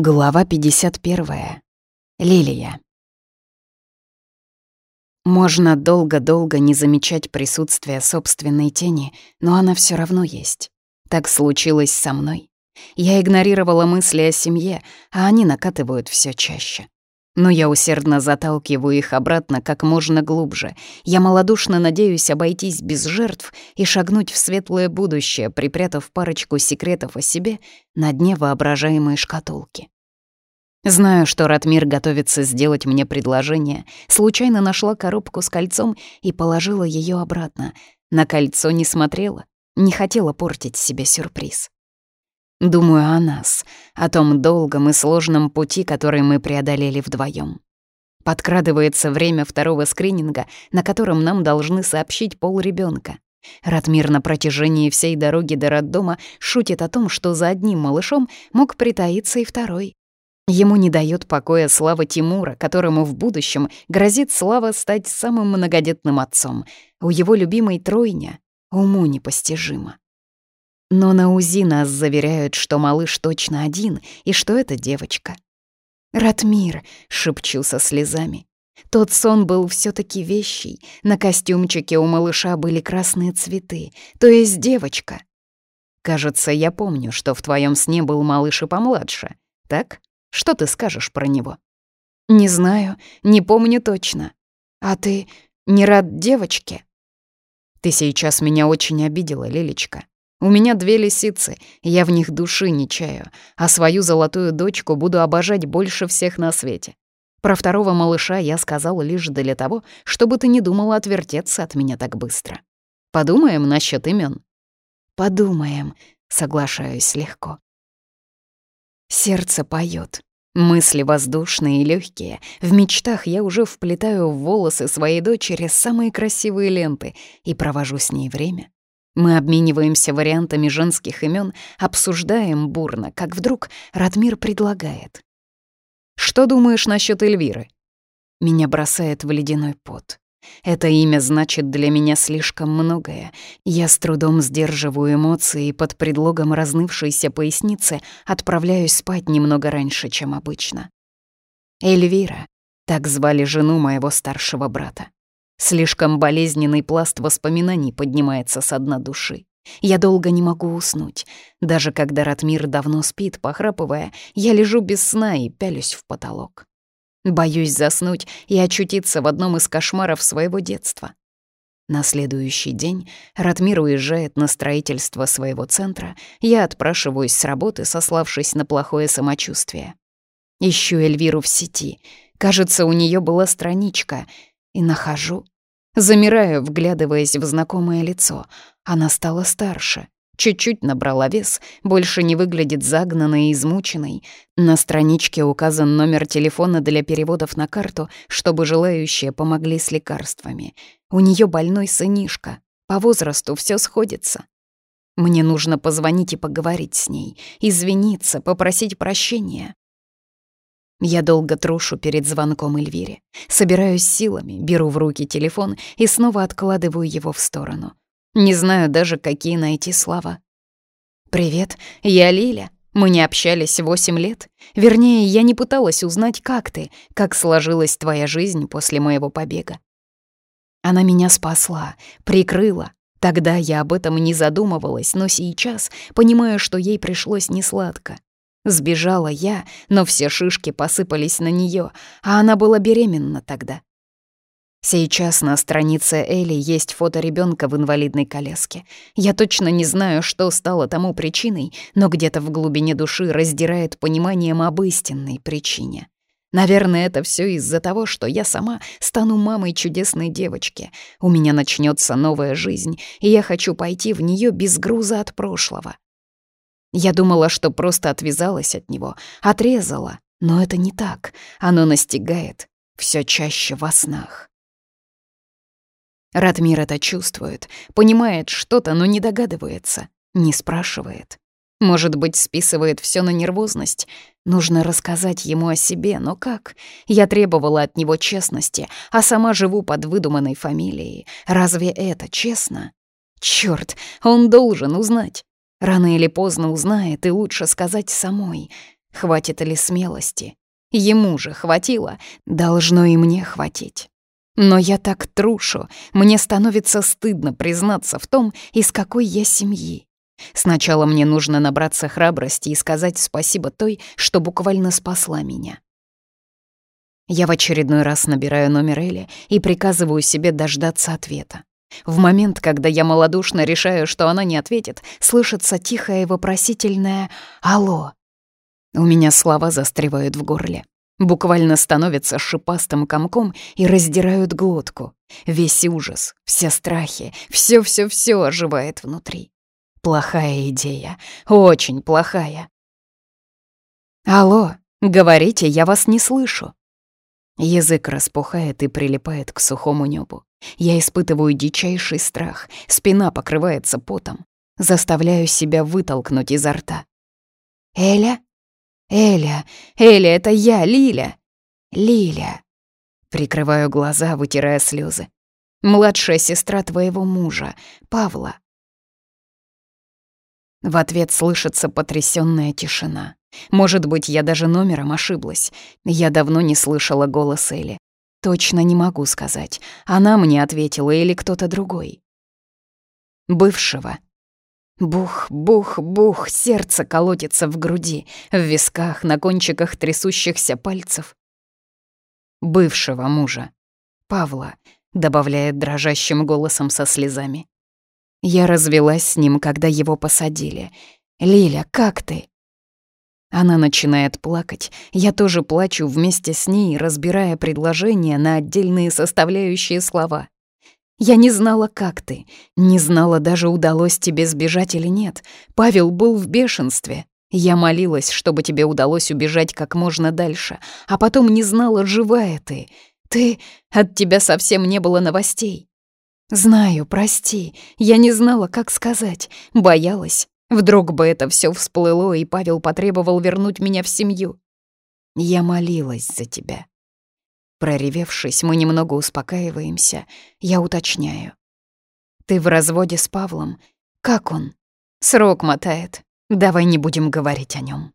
Глава 51. Лилия. Можно долго-долго не замечать присутствие собственной тени, но она все равно есть. Так случилось со мной. Я игнорировала мысли о семье, а они накатывают все чаще. Но я усердно заталкиваю их обратно как можно глубже. Я малодушно надеюсь обойтись без жертв и шагнуть в светлое будущее, припрятав парочку секретов о себе на дне воображаемой шкатулки. Знаю, что Ратмир готовится сделать мне предложение. Случайно нашла коробку с кольцом и положила ее обратно. На кольцо не смотрела, не хотела портить себе сюрприз. Думаю о нас, о том долгом и сложном пути, который мы преодолели вдвоем. Подкрадывается время второго скрининга, на котором нам должны сообщить пол ребенка. Ратмир на протяжении всей дороги до роддома шутит о том, что за одним малышом мог притаиться и второй. Ему не дает покоя слава Тимура, которому в будущем грозит слава стать самым многодетным отцом. У его любимой тройня уму непостижимо. Но на узи нас заверяют, что малыш точно один, и что это девочка. «Ратмир!» — шепчу со слезами. Тот сон был все таки вещий. На костюмчике у малыша были красные цветы, то есть девочка. «Кажется, я помню, что в твоем сне был малыш и помладше. Так? Что ты скажешь про него?» «Не знаю, не помню точно. А ты не рад девочке?» «Ты сейчас меня очень обидела, Лилечка. У меня две лисицы, я в них души не чаю, а свою золотую дочку буду обожать больше всех на свете. Про второго малыша я сказала лишь для того, чтобы ты не думала отвертеться от меня так быстро. Подумаем насчет имен. Подумаем, соглашаюсь легко. Сердце поет. Мысли воздушные и легкие. В мечтах я уже вплетаю в волосы своей дочери самые красивые ленты и провожу с ней время. Мы обмениваемся вариантами женских имен, обсуждаем бурно, как вдруг Радмир предлагает. «Что думаешь насчет Эльвиры?» Меня бросает в ледяной пот. Это имя значит для меня слишком многое. Я с трудом сдерживаю эмоции и под предлогом разнывшейся поясницы отправляюсь спать немного раньше, чем обычно. Эльвира — так звали жену моего старшего брата. Слишком болезненный пласт воспоминаний поднимается со дна души. Я долго не могу уснуть. Даже когда Ратмир давно спит, похрапывая, я лежу без сна и пялюсь в потолок. Боюсь заснуть и очутиться в одном из кошмаров своего детства. На следующий день Ратмир уезжает на строительство своего центра, я отпрашиваюсь с работы, сославшись на плохое самочувствие. Ищу Эльвиру в сети. Кажется, у нее была страничка и нахожу. Замираю, вглядываясь в знакомое лицо. Она стала старше. Чуть-чуть набрала вес, больше не выглядит загнанной и измученной. На страничке указан номер телефона для переводов на карту, чтобы желающие помогли с лекарствами. У нее больной сынишка. По возрасту все сходится. Мне нужно позвонить и поговорить с ней, извиниться, попросить прощения. Я долго трушу перед звонком Эльвире, собираюсь силами, беру в руки телефон и снова откладываю его в сторону. Не знаю даже, какие найти слова. «Привет, я Лиля. Мы не общались восемь лет. Вернее, я не пыталась узнать, как ты, как сложилась твоя жизнь после моего побега. Она меня спасла, прикрыла. Тогда я об этом не задумывалась, но сейчас понимаю, что ей пришлось несладко. Сбежала я, но все шишки посыпались на нее, а она была беременна тогда. Сейчас на странице Эли есть фото ребенка в инвалидной коляске. Я точно не знаю, что стало тому причиной, но где-то в глубине души раздирает пониманием об истинной причине. Наверное, это все из-за того, что я сама стану мамой чудесной девочки. У меня начнется новая жизнь, и я хочу пойти в нее без груза от прошлого. Я думала, что просто отвязалась от него, отрезала. Но это не так. Оно настигает все чаще во снах. Радмир это чувствует, понимает что-то, но не догадывается, не спрашивает. Может быть, списывает все на нервозность. Нужно рассказать ему о себе, но как? Я требовала от него честности, а сама живу под выдуманной фамилией. Разве это честно? Черт, он должен узнать. Рано или поздно узнает, и лучше сказать самой. Хватит ли смелости? Ему же хватило, должно и мне хватить. Но я так трушу, мне становится стыдно признаться в том, из какой я семьи. Сначала мне нужно набраться храбрости и сказать спасибо той, что буквально спасла меня. Я в очередной раз набираю номер Эли и приказываю себе дождаться ответа. В момент, когда я малодушно решаю, что она не ответит, слышится тихое вопросительное «Алло». У меня слова застревают в горле. Буквально становятся шипастым комком и раздирают глотку. Весь ужас, все страхи, все-все-все оживает внутри. Плохая идея, очень плохая. «Алло, говорите, я вас не слышу». Язык распухает и прилипает к сухому небу. Я испытываю дичайший страх, спина покрывается потом. Заставляю себя вытолкнуть изо рта. «Эля? Эля! Эля, это я, Лиля! Лиля!» Прикрываю глаза, вытирая слезы. «Младшая сестра твоего мужа, Павла. В ответ слышится потрясённая тишина. Может быть, я даже номером ошиблась. Я давно не слышала голос Эли. Точно не могу сказать, она мне ответила или кто-то другой. Бывшего. Бух, бух, бух, сердце колотится в груди, в висках, на кончиках трясущихся пальцев. Бывшего мужа. Павла, добавляет дрожащим голосом со слезами. Я развелась с ним, когда его посадили. «Лиля, как ты?» Она начинает плакать. Я тоже плачу вместе с ней, разбирая предложения на отдельные составляющие слова. «Я не знала, как ты. Не знала, даже удалось тебе сбежать или нет. Павел был в бешенстве. Я молилась, чтобы тебе удалось убежать как можно дальше, а потом не знала, живая ты. Ты... От тебя совсем не было новостей. Знаю, прости, я не знала, как сказать, боялась. Вдруг бы это все всплыло, и Павел потребовал вернуть меня в семью. Я молилась за тебя. Проревевшись, мы немного успокаиваемся. Я уточняю. Ты в разводе с Павлом. Как он? Срок мотает. Давай не будем говорить о нем.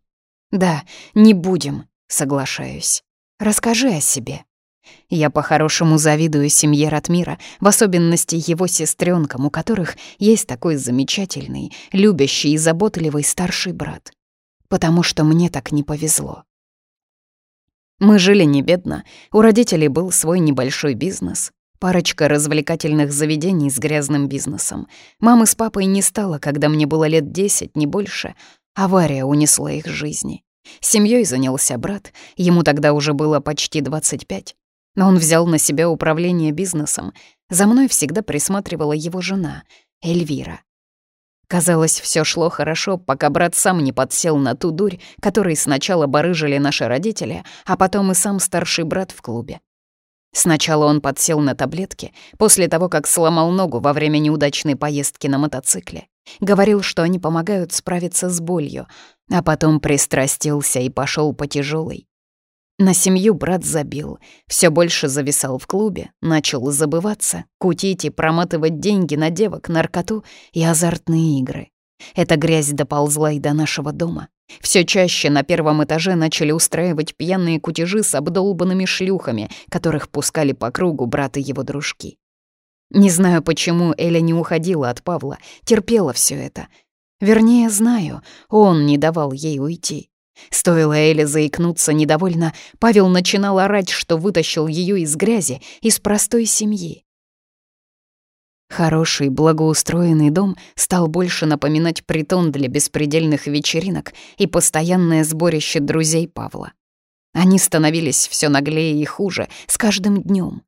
Да, не будем, соглашаюсь. Расскажи о себе. Я по-хорошему завидую семье Ратмира, в особенности его сестренкам, у которых есть такой замечательный, любящий и заботливый старший брат. Потому что мне так не повезло. Мы жили не бедно, у родителей был свой небольшой бизнес, парочка развлекательных заведений с грязным бизнесом. Мамы с папой не стало, когда мне было лет 10, не больше. Авария унесла их жизни. Семьей занялся брат, ему тогда уже было почти 25. Но он взял на себя управление бизнесом. За мной всегда присматривала его жена, Эльвира. Казалось, все шло хорошо, пока брат сам не подсел на ту дурь, которой сначала барыжили наши родители, а потом и сам старший брат в клубе. Сначала он подсел на таблетки, после того, как сломал ногу во время неудачной поездки на мотоцикле. Говорил, что они помогают справиться с болью, а потом пристрастился и пошел по тяжелой, на семью брат забил, все больше зависал в клубе, начал забываться, кутить и проматывать деньги на девок, наркоту и азартные игры. Эта грязь доползла и до нашего дома. Все чаще на первом этаже начали устраивать пьяные кутежи с обдолбанными шлюхами, которых пускали по кругу брат и его дружки. Не знаю, почему Эля не уходила от Павла, терпела все это. Вернее, знаю, он не давал ей уйти. Стоило Эле заикнуться недовольно, Павел начинал орать, что вытащил ее из грязи, из простой семьи. Хороший, благоустроенный дом стал больше напоминать притон для беспредельных вечеринок и постоянное сборище друзей Павла. Они становились все наглее и хуже с каждым днем.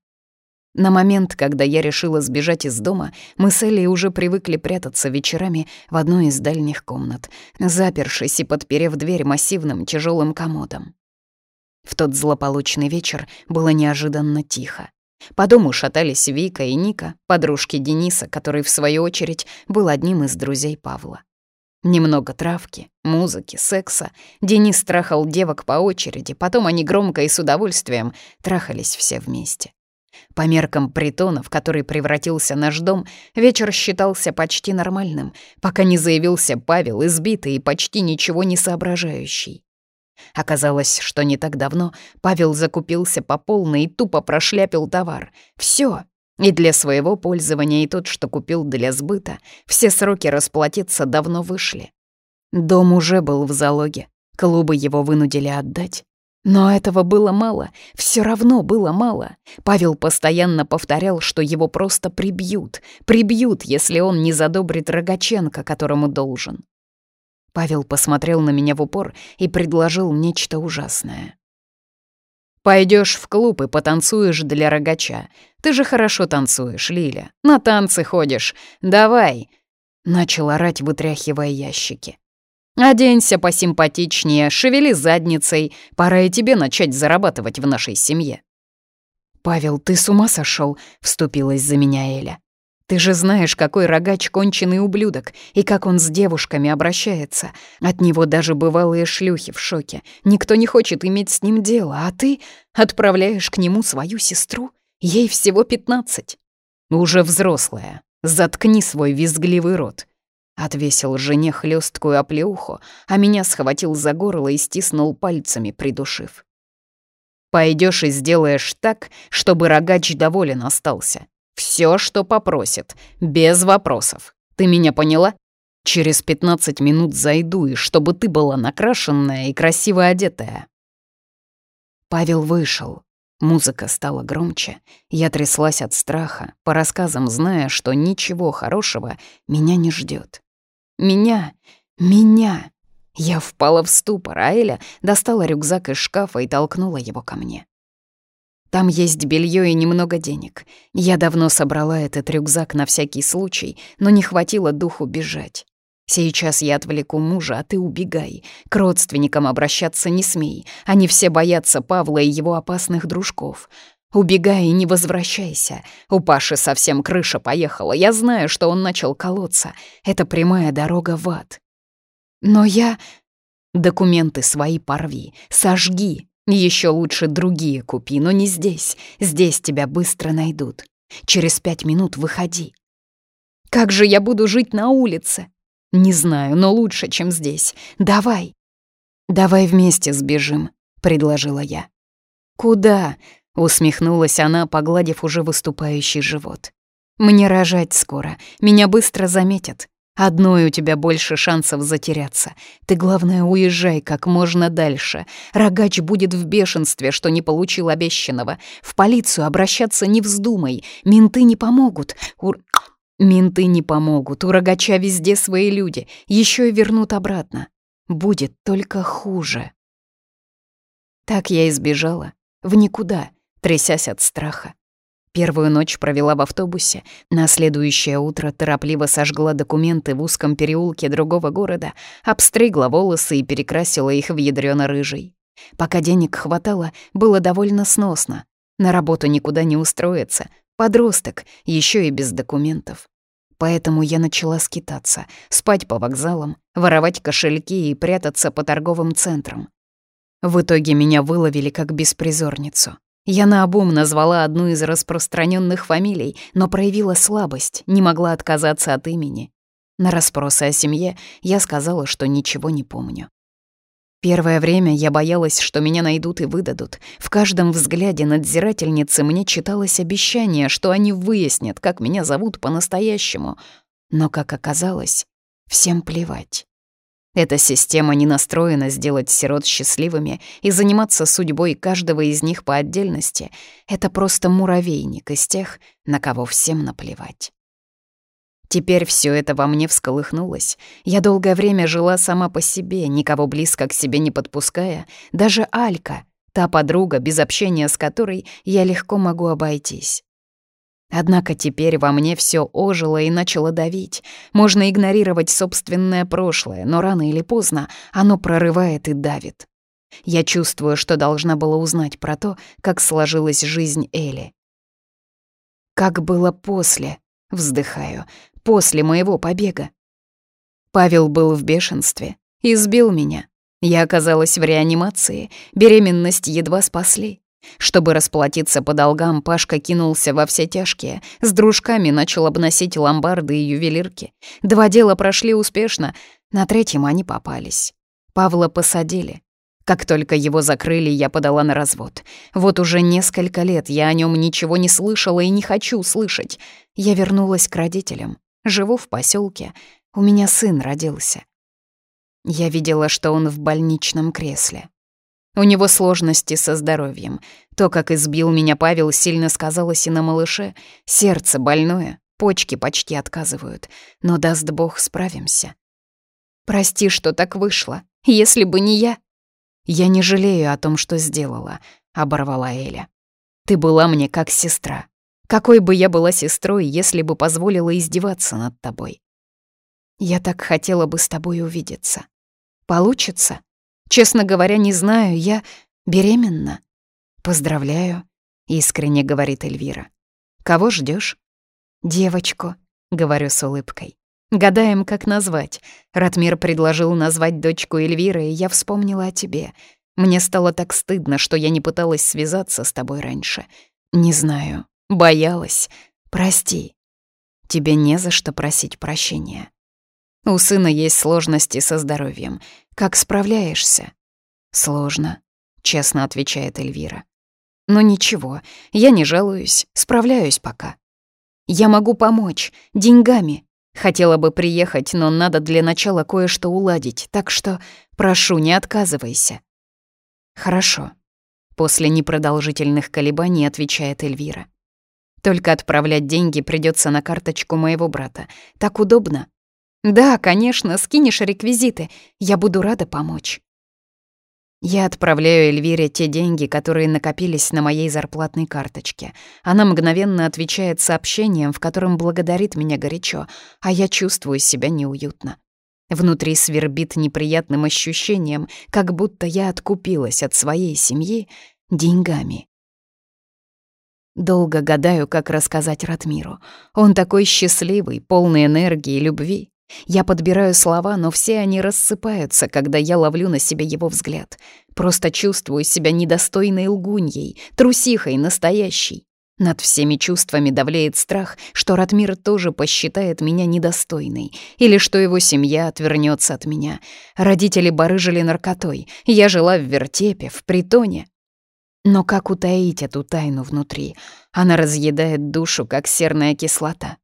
На момент, когда я решила сбежать из дома, мы с Элли уже привыкли прятаться вечерами в одной из дальних комнат, запершись и подперев дверь массивным тяжелым комодом. В тот злополучный вечер было неожиданно тихо. По дому шатались Вика и Ника, подружки Дениса, который, в свою очередь, был одним из друзей Павла. Немного травки, музыки, секса. Денис трахал девок по очереди, потом они громко и с удовольствием трахались все вместе. По меркам притонов, который превратился наш дом, вечер считался почти нормальным, пока не заявился Павел, избитый и почти ничего не соображающий. Оказалось, что не так давно Павел закупился по полной и тупо прошляпил товар. Все, И для своего пользования, и тот, что купил для сбыта, все сроки расплатиться давно вышли. Дом уже был в залоге. Клубы его вынудили отдать. Но этого было мало, все равно было мало. Павел постоянно повторял, что его просто прибьют, прибьют, если он не задобрит Рогаченко, которому должен. Павел посмотрел на меня в упор и предложил нечто ужасное. «Пойдешь в клуб и потанцуешь для рогача. Ты же хорошо танцуешь, Лиля. На танцы ходишь. Давай!» Начал орать, вытряхивая ящики. Оденься посимпатичнее, шевели задницей. Пора и тебе начать зарабатывать в нашей семье». «Павел, ты с ума сошел?» — вступилась за меня Эля. «Ты же знаешь, какой рогач конченый ублюдок, и как он с девушками обращается. От него даже бывалые шлюхи в шоке. Никто не хочет иметь с ним дело, а ты отправляешь к нему свою сестру? Ей всего пятнадцать». «Уже взрослая. Заткни свой визгливый рот», Отвесил жене хлесткую оплеуху, а меня схватил за горло и стиснул пальцами, придушив. Пойдешь и сделаешь так, чтобы рогач доволен остался. Все, что попросит, без вопросов. Ты меня поняла? Через 15 минут зайду, и чтобы ты была накрашенная и красиво одетая. Павел вышел. Музыка стала громче. Я тряслась от страха, по рассказам зная, что ничего хорошего меня не ждет. Меня! Меня!» Я впала в ступор, а достала рюкзак из шкафа и толкнула его ко мне. Там есть белье и немного денег. Я давно собрала этот рюкзак на всякий случай, но не хватило духу бежать. Сейчас я отвлеку мужа, а ты убегай. К родственникам обращаться не смей. Они все боятся Павла и его опасных дружков. «Убегай и не возвращайся. У Паши совсем крыша поехала. Я знаю, что он начал колоться. Это прямая дорога в ад». «Но я...» «Документы свои порви. Сожги. Еще лучше другие купи, но не здесь. Здесь тебя быстро найдут. Через пять минут выходи». «Как же я буду жить на улице?» «Не знаю, но лучше, чем здесь. Давай». «Давай вместе сбежим», — предложила я. «Куда?» Усмехнулась она, погладив уже выступающий живот. «Мне рожать скоро, меня быстро заметят. Одной у тебя больше шансов затеряться. Ты, главное, уезжай как можно дальше. Рогач будет в бешенстве, что не получил обещанного. В полицию обращаться не вздумай, менты не помогут. Ур... Менты не помогут, у рогача везде свои люди, еще и вернут обратно. Будет только хуже». Так я избежала, в никуда трясясь от страха. Первую ночь провела в автобусе, на следующее утро торопливо сожгла документы в узком переулке другого города, обстригла волосы и перекрасила их в ядрёно-рыжий. Пока денег хватало, было довольно сносно. На работу никуда не устроиться, подросток, еще и без документов. Поэтому я начала скитаться, спать по вокзалам, воровать кошельки и прятаться по торговым центрам. В итоге меня выловили как беспризорницу — я наобум назвала одну из распространенных фамилий, но проявила слабость, не могла отказаться от имени. На расспросы о семье я сказала, что ничего не помню. Первое время я боялась, что меня найдут и выдадут. В каждом взгляде надзирательницы мне читалось обещание, что они выяснят, как меня зовут по-настоящему. Но, как оказалось, всем плевать. Эта система не настроена сделать сирот счастливыми и заниматься судьбой каждого из них по отдельности. Это просто муравейник из тех, на кого всем наплевать. Теперь все это во мне всколыхнулось. Я долгое время жила сама по себе, никого близко к себе не подпуская, даже Алька, та подруга, без общения с которой я легко могу обойтись. Однако теперь во мне все ожило и начало давить. Можно игнорировать собственное прошлое, но рано или поздно оно прорывает и давит. Я чувствую, что должна была узнать про то, как сложилась жизнь Эли. «Как было после?» — вздыхаю. «После моего побега». Павел был в бешенстве. Избил меня. Я оказалась в реанимации. Беременность едва спасли. Чтобы расплатиться по долгам, Пашка кинулся во все тяжкие. С дружками начал обносить ломбарды и ювелирки. Два дела прошли успешно, на третьем они попались. Павла посадили. Как только его закрыли, я подала на развод. Вот уже несколько лет я о нем ничего не слышала и не хочу слышать. Я вернулась к родителям. Живу в поселке. У меня сын родился. Я видела, что он в больничном кресле. У него сложности со здоровьем. То, как избил меня Павел, сильно сказалось и на малыше. Сердце больное, почки почти отказывают. Но даст Бог, справимся. Прости, что так вышло. Если бы не я... Я не жалею о том, что сделала, — оборвала Эля. Ты была мне как сестра. Какой бы я была сестрой, если бы позволила издеваться над тобой? Я так хотела бы с тобой увидеться. Получится? Честно говоря, не знаю, я беременна. Поздравляю, искренне говорит Эльвира. Кого ждешь? Девочку, говорю с улыбкой. Гадаем, как назвать. Ратмир предложил назвать дочку Эльвиры, и я вспомнила о тебе. Мне стало так стыдно, что я не пыталась связаться с тобой раньше. Не знаю, боялась. Прости. Тебе не за что просить прощения. У сына есть сложности со здоровьем. Как справляешься?» «Сложно», — честно отвечает Эльвира. «Но ничего, я не жалуюсь, справляюсь пока. Я могу помочь, деньгами. Хотела бы приехать, но надо для начала кое-что уладить, так что прошу, не отказывайся». «Хорошо», — после непродолжительных колебаний отвечает Эльвира. «Только отправлять деньги придется на карточку моего брата. Так удобно?» Да, конечно, скинешь реквизиты. Я буду рада помочь. Я отправляю Эльвире те деньги, которые накопились на моей зарплатной карточке. Она мгновенно отвечает сообщением, в котором благодарит меня горячо, а я чувствую себя неуютно. Внутри свербит неприятным ощущением, как будто я откупилась от своей семьи деньгами. Долго гадаю, как рассказать Ратмиру. Он такой счастливый, полный энергии и любви. Я подбираю слова, но все они рассыпаются, когда я ловлю на себе его взгляд. Просто чувствую себя недостойной лгуньей, трусихой настоящей. Над всеми чувствами давляет страх, что Ратмир тоже посчитает меня недостойной, или что его семья отвернется от меня. Родители барыжили наркотой, я жила в вертепе, в притоне. Но как утаить эту тайну внутри? Она разъедает душу, как серная кислота.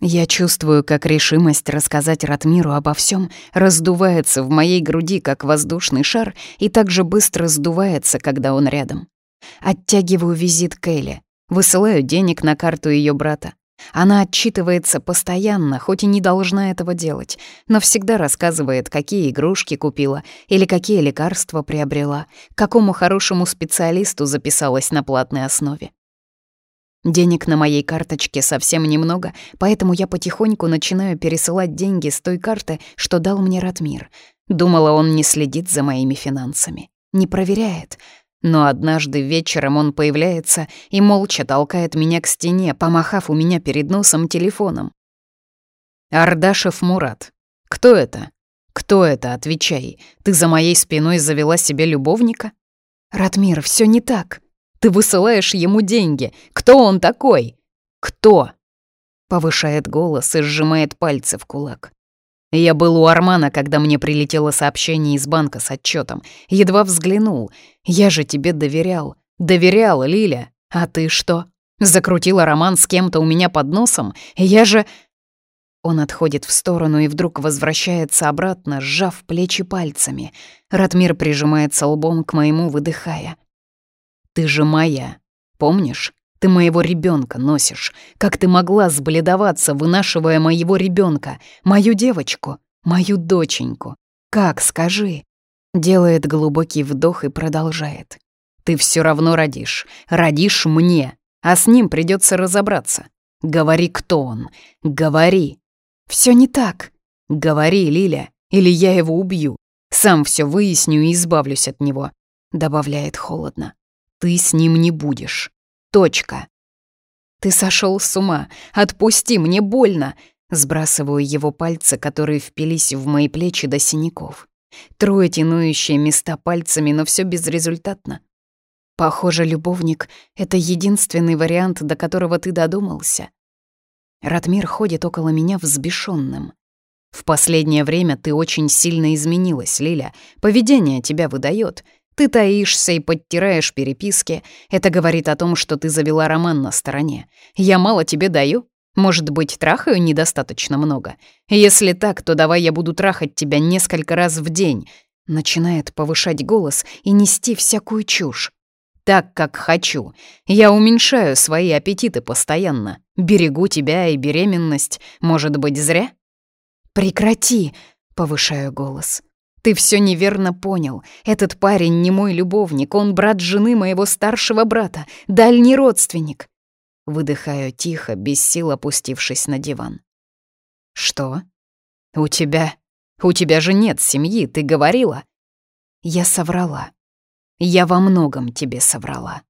Я чувствую, как решимость рассказать Ратмиру обо всем раздувается в моей груди, как воздушный шар, и так же быстро сдувается, когда он рядом. Оттягиваю визит Кэлли, высылаю денег на карту ее брата. Она отчитывается постоянно, хоть и не должна этого делать, но всегда рассказывает, какие игрушки купила или какие лекарства приобрела, к какому хорошему специалисту записалась на платной основе. Денег на моей карточке совсем немного, поэтому я потихоньку начинаю пересылать деньги с той карты, что дал мне Ратмир. Думала, он не следит за моими финансами, не проверяет. Но однажды вечером он появляется и молча толкает меня к стене, помахав у меня перед носом телефоном. «Ардашев Мурат. Кто это?» «Кто это? Отвечай. Ты за моей спиной завела себе любовника?» «Ратмир, все не так», ты высылаешь ему деньги. Кто он такой? Кто?» Повышает голос и сжимает пальцы в кулак. Я был у Армана, когда мне прилетело сообщение из банка с отчетом. Едва взглянул. Я же тебе доверял. Доверял, Лиля. А ты что? Закрутила роман с кем-то у меня под носом? Я же... Он отходит в сторону и вдруг возвращается обратно, сжав плечи пальцами. Ратмир прижимается лбом к моему, выдыхая. Ты же моя. Помнишь? Ты моего ребенка носишь. Как ты могла сбледоваться, вынашивая моего ребенка, мою девочку, мою доченьку? Как, скажи?» Делает глубокий вдох и продолжает. «Ты все равно родишь. Родишь мне. А с ним придется разобраться. Говори, кто он. Говори. Все не так. Говори, Лиля, или я его убью. Сам все выясню и избавлюсь от него», — добавляет холодно. Ты с ним не будешь. Точка. Ты сошел с ума. Отпусти, мне больно. Сбрасываю его пальцы, которые впились в мои плечи до синяков. Трое тянующие места пальцами, но все безрезультатно. Похоже, любовник — это единственный вариант, до которого ты додумался. Ратмир ходит около меня взбешенным. В последнее время ты очень сильно изменилась, Лиля. Поведение тебя выдает — ты таишься и подтираешь переписки. Это говорит о том, что ты завела роман на стороне. Я мало тебе даю. Может быть, трахаю недостаточно много. Если так, то давай я буду трахать тебя несколько раз в день. Начинает повышать голос и нести всякую чушь. Так, как хочу. Я уменьшаю свои аппетиты постоянно. Берегу тебя и беременность. Может быть, зря? Прекрати, повышаю голос. Ты все неверно понял. Этот парень не мой любовник, он брат жены моего старшего брата, дальний родственник. Выдыхаю тихо, без сил опустившись на диван. Что? У тебя... У тебя же нет семьи, ты говорила. Я соврала. Я во многом тебе соврала.